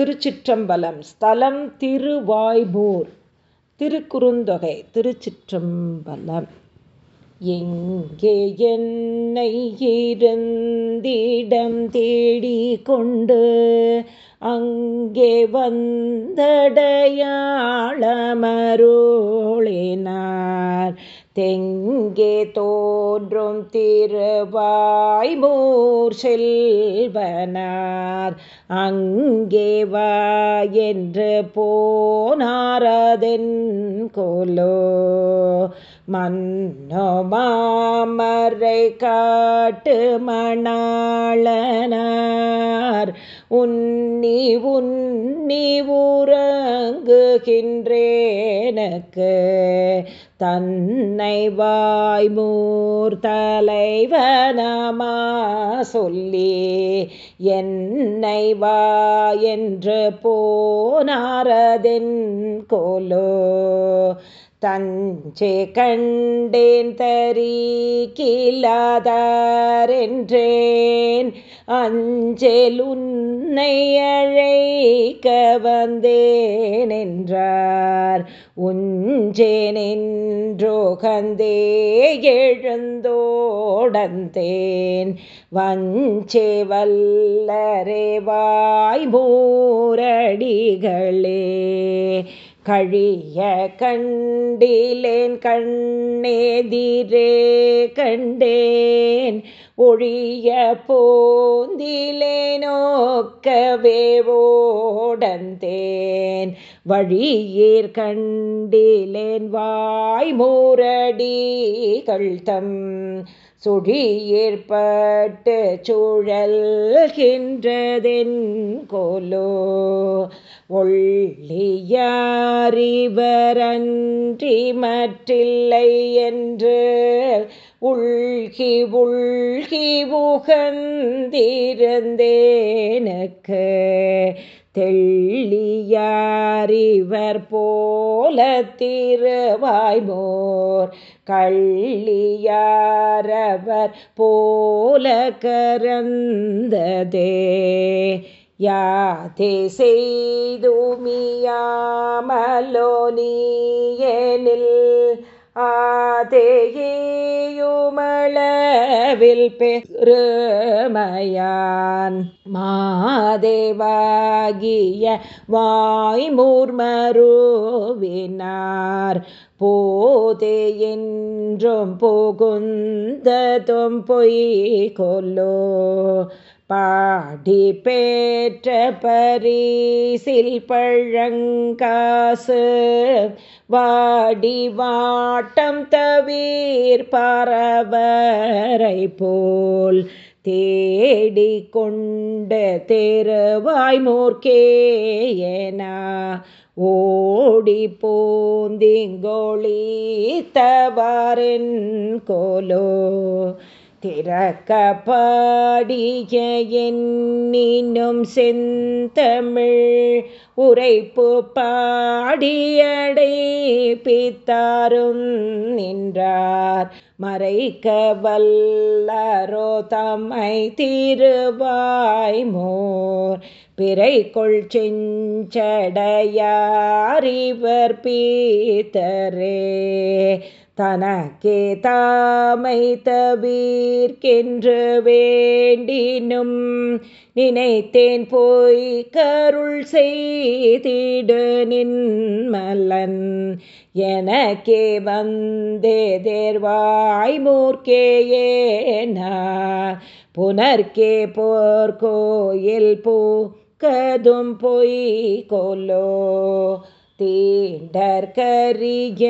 திருச்சிற்றம்பலம் ஸ்தலம் திருவாய்மூர் திருக்குறுந்தொகை திருச்சிற்றம்பலம். எங்கே என்னை இருந்திடம் தேடி கொண்டு அங்கே வந்தடையாளமருளினார். தெங்கே தோன்றும் திருவாய்மூர் செல்வனார். அங்கே வா என்று போனாரதென் கோலோ. மன்னோ மாமரை காட்டு மணாளனார். உன்னி உன்னி ஊரங்குகின்றேனக்கு தன்னை வாய்மூர் தலைவனமா சொல்லி என்னை வா என்று போனாரதென் கோலோ. தஞ்சே கண்டேன் தரி கிலாதாரென்றேன் உன்னை அழைக்க வந்தேன் என்றார் உஞ்சேனென்றோகந்தே எழுந்தோடந்தேன். வஞ்சே வல்லரே வாய் மூரடிகளே கழிய கண்டிலேன் கண்ணேதிரே கண்டேன். ஒழிய போந்திலே நோக்கவே ஓடந்தேன். வழியீர் கண்டிலேன் வாய் மூரடிகள் தம் சுழியேற்பட்டு சுழல்கின்றதென் கோலோ. ஒள்ளியாரிவரன்றி மற்றில்லை என்று உள்கி உள்கி புகந்திருந்தேனக்கு தெள்ளியாரிவர் போல திருவாய்மோர் கள்ளியாரவர் போல கரந்ததே. யாதே செய்துமியாமலோ நீயனில் ஆதேயே ஆதேயுமளவில் பெருமையான். மாதேவாகிய வாய்மூர்மருவினார். போதே என்றும் புகுந்ததும் பொய் கொல்லோ. பாடி பேற்ற பரிசில் பழங்காசு வாடி வாட்டம் தவீர் பரவரை போல் தேடி கொண்ட தெருவாய் மூர்க்கேயனா ஓடி போந்திங்கொழி தவாரின் கோலோ. திறக்க பாடிய என்னினும் செந்தமிழ் உரைப்பு பாடியடை பித்தாரும் நின்றார் மறைக்க வல்லரோ தம்மை திருவாய்மோர். பிறைக்குள் செஞ்சடையாரிவர் பீத்தரே. தனக்கே தாமை தவிர்க்கென்று வேண்டினும் நினைத்தேன் போய் கருள் செய்திடு நின்மலன் எனக்கே வந்தே தேர்வாய் மூர்க்கேயேனா புனர்க்கே போர்கோயில் பூக்கதும் பொய் கொலோ தீண்டற்கரிய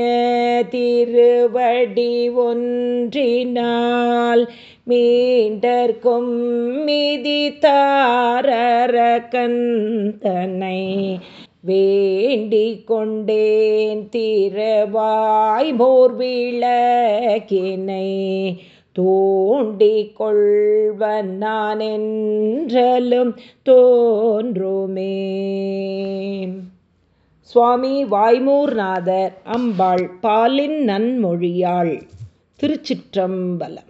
திருவடி ஒன்றினால் மீண்டற்கும் மிதி தாரர கந்தனை வேண்டிக் கொண்டேன் திருவாய் மோர்விளக்கினை தூண்டிக் கொள்வன் நான் என்றலும் தோன்றுமே. சுவாமி வாய்மூர்நாதர் அம்பாள் பாலின் நன்மொழியாள் திருச்சிற்றம்பலம்.